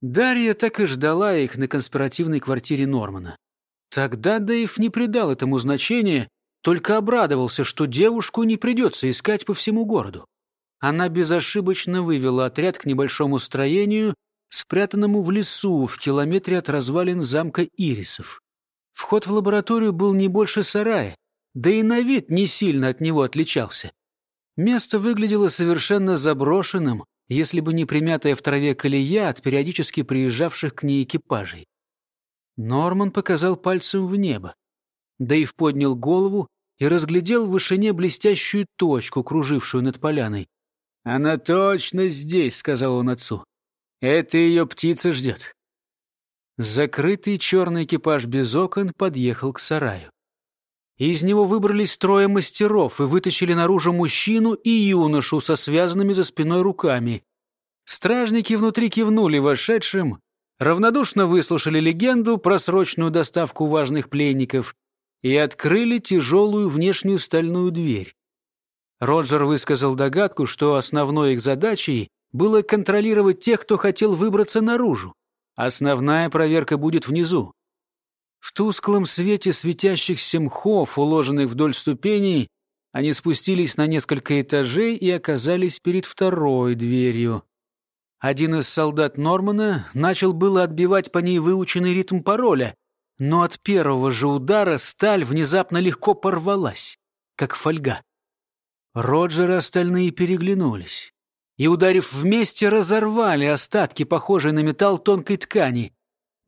Дарья так и ждала их на конспиративной квартире Нормана. Тогда Дэйв не придал этому значения, только обрадовался, что девушку не придется искать по всему городу. Она безошибочно вывела отряд к небольшому строению, спрятанному в лесу в километре от развалин замка Ирисов. Вход в лабораторию был не больше сарая, да и на вид не сильно от него отличался. Место выглядело совершенно заброшенным, если бы не примятая в траве колея от периодически приезжавших к ней экипажей. Норман показал пальцем в небо. Дэйв поднял голову и разглядел в вышине блестящую точку, кружившую над поляной. «Она точно здесь», — сказал он отцу. «Это ее птица ждет». Закрытый черный экипаж без окон подъехал к сараю. Из него выбрались трое мастеров и вытащили наружу мужчину и юношу со связанными за спиной руками. Стражники внутри кивнули вошедшим, равнодушно выслушали легенду про срочную доставку важных пленников и открыли тяжелую внешнюю стальную дверь. Роджер высказал догадку, что основной их задачей было контролировать тех, кто хотел выбраться наружу. Основная проверка будет внизу. В тусклом свете светящихся мхов, уложенных вдоль ступеней, они спустились на несколько этажей и оказались перед второй дверью. Один из солдат Нормана начал было отбивать по ней выученный ритм пароля, но от первого же удара сталь внезапно легко порвалась, как фольга. Роджер и остальные переглянулись и, ударив вместе, разорвали остатки, похожие на металл тонкой ткани.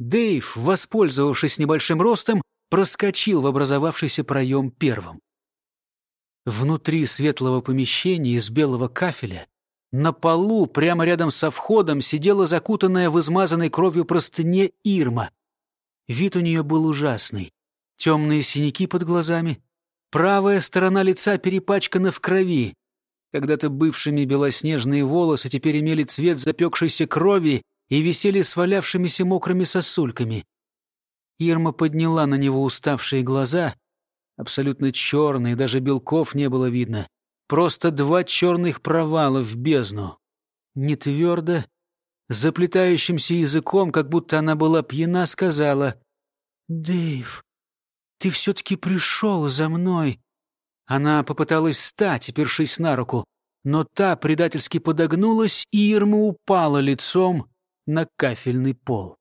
Дэйв, воспользовавшись небольшим ростом, проскочил в образовавшийся проем первым. Внутри светлого помещения из белого кафеля на полу, прямо рядом со входом, сидела закутанная в измазанной кровью простыне Ирма. Вид у нее был ужасный. Темные синяки под глазами, правая сторона лица перепачкана в крови. Когда-то бывшими белоснежные волосы теперь имели цвет запекшейся крови и висели свалявшимися мокрыми сосульками. Ирма подняла на него уставшие глаза, абсолютно черные, даже белков не было видно. Просто два черных провала в бездну. Не твердо, заплетающимся языком, как будто она была пьяна, сказала «Дэйв, ты все-таки пришел за мной». Она попыталась встать, опершись на руку, но та предательски подогнулась, и Ирма упала лицом на кафельный пол.